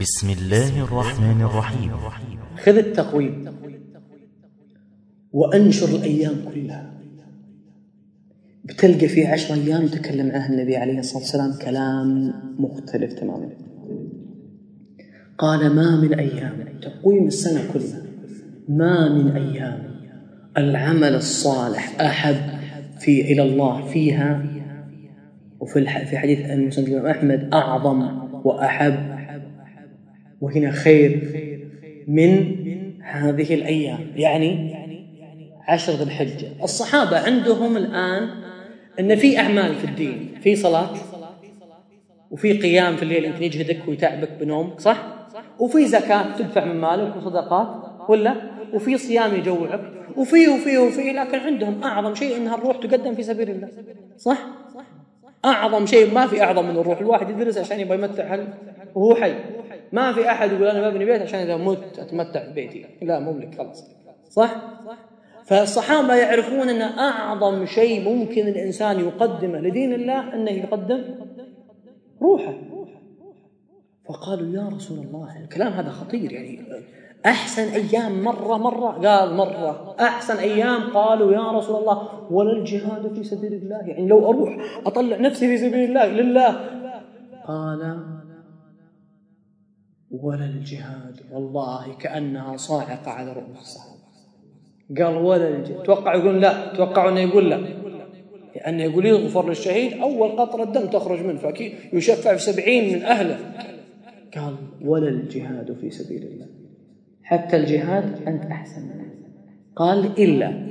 بسم الله الرحمن الرحيم. خذ التقويم وأنشر الأيام كلها. بتلقى في عشر أيام تكلم عنها النبي عليه الصلاة والسلام كلام مختلف تماما. قال ما من أيام. تقويم السنة كلها. ما من أيام. العمل الصالح أحب في إلى الله فيها. وفي في حديث الإمام أحمد أعظم وأحب وهنا خير من هذه الأيام يعني عشر ذي الحجة الصحابة عندهم الآن أن في أعمال في الدين في صلاة وفي قيام في الليل يمكن يجهدك ويتعبك بنوم صح؟ وفي زكاة تدفع من مالك وصدقات ولا؟ وفي صيام يجوعك وفي وفي وفي لكن عندهم أعظم شيء أنها الروح تقدم في سبيل الله صح؟ أعظم شيء ما في أعظم من الروح الواحد يدرس عشان يبغى يمتع وهو حي ما في أحد يقول أنا ببني بيت عشان إذا مت أتمتع ببيتي. لا مو لك خلاص. صح؟ فالصحابة يعرفون أن أعظم شيء ممكن الإنسان يقدمه لدين الله أنه يقدم روحه. فقالوا يا رسول الله الكلام هذا خطير يعني. أحسن أيام مرة مرة. قال مرة. أحسن أيام قالوا يا رسول الله ولا الجهاد في سبيل الله. يعني لو أروح أطلع نفسي في سبيل الله لله. قال ولا الجهاد والله كأنها صاعقة على رؤوس الصحابة. قال ولا الجهاد توقع يقول لا. توقعوا أنه يقول لا. لأنه يقول يغفر للشهيد أول قطرة دم تخرج منه فأكيد يشفع في سبعين من أهله. قال ولا الجهاد في سبيل الله. حتى الجهاد أنت أحسن منه. قال إلا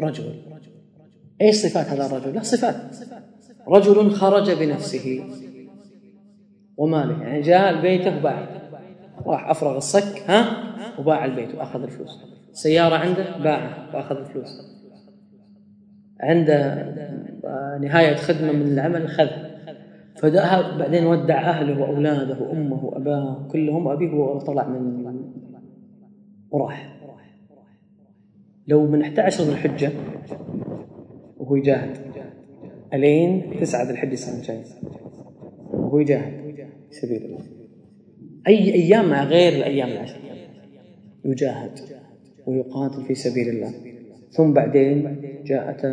رجل. إيش صفات هذا الرجل؟ له صفات. رجل خرج بنفسه. وماله. يعني جاء البيت وباع. راح أفرغ الصك ها وباع البيت وأخذ الفلوس. سيارة عنده باعها وأخذ الفلوس. عنده نهاية خدمة من العمل خذها فذهب بعدين ودع أهله وأولاده وأمه وأباه كلهم أبيه وطلع من وراح. لو من 11 ذي الحجة وهو يجاهد. ألين 9 ذي الحجة السنة الجايه وهو يجاهد. سبيل الله. أي أيام مع غير الأيام العشر يجاهد ويقاتل في سبيل الله. ثم بعدين جاءت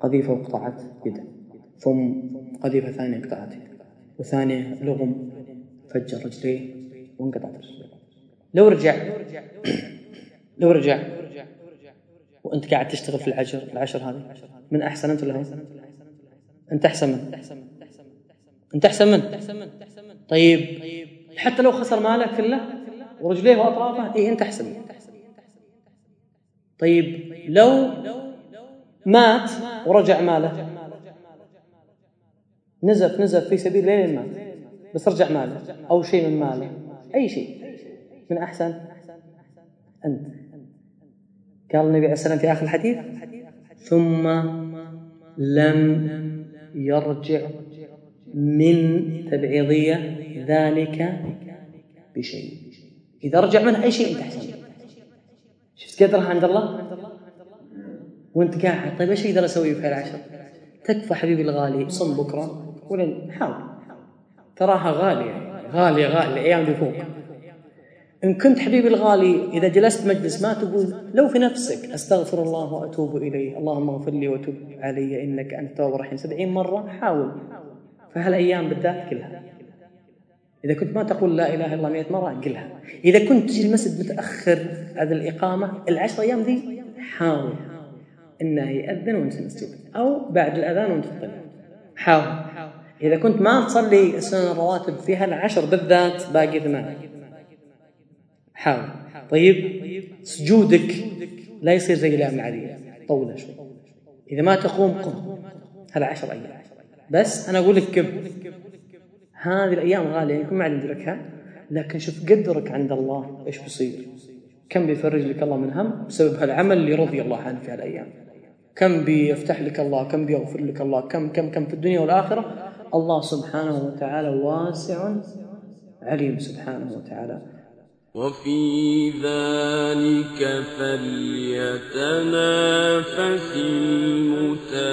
قذيفة وقطعت يده. ثم قذيفة ثانية قطعت يده. وثانية لغم فجر رجليه وانقطعت رجليه. لو رجع لو رجع وأنت قاعد تشتغل في العشر العشر هذه من أحسن أنت ولا أنت أحسن من انت أحسن من طيب حتى لو خسر ماله كله ورجليه وأطرافه اي أنت أحسن طيب لو مات ورجع ماله نزف نزف في سبيل ليل مات بس رجع ماله أو شيء من ماله أي شيء. من أحسن؟ أنت. قال النبي عليه والسلام في آخر الحديث ثم لم يرجع من تبعيضية ذلك بشيء. إذا رجع منه أي شيء أنت أحسن. شفت قدرها عند الله؟ وأنت قاعد طيب إيش أقدر أسوي في العشر؟ تكفى حبيبي الغالي. صم بكرة. ولن حاول. تراها غالية. غالية غالية الأيام دي فوق إن كنت حبيبي الغالي إذا جلست مجلس ما تقول لو في نفسك أستغفر الله وأتوب إليه. اللهم اغفر لي وتب علي إنك أنت التواب الرحيم. سبعين مرة حاول. فهالايام بالذات كلها؟ إذا كنت ما تقول لا إله إلا الله 100 مرة قلها إذا كنت تجي المسجد متأخر هذه الإقامة العشر أيام ذي حاول إنه يأذن وأنت المسجد أو بعد الأذان وأنت تطلع حاول. إذا كنت ما تصلي السنن الرواتب في هالعشر بالذات باقي ثمان. حاول. طيب سجودك لا يصير زي الأيام العادية. طوله شوي. إذا ما تقوم قم. هذا عشر أيام. بس أنا أقول لك كم. هذه الأيام غالية يمكن ما ندركها لكن شوف قدرك عند الله إيش بيصير؟ كم بيفرج لك الله من هم؟ بسبب هالعمل اللي رضي الله عنه في هالأيام. كم بيفتح لك الله كم بيغفر لك الله كم كم كم في الدنيا والآخرة. الله سبحانه وتعالى واسع عليم سبحانه وتعالى. وفي ذلك فليتنافس المتنافسون.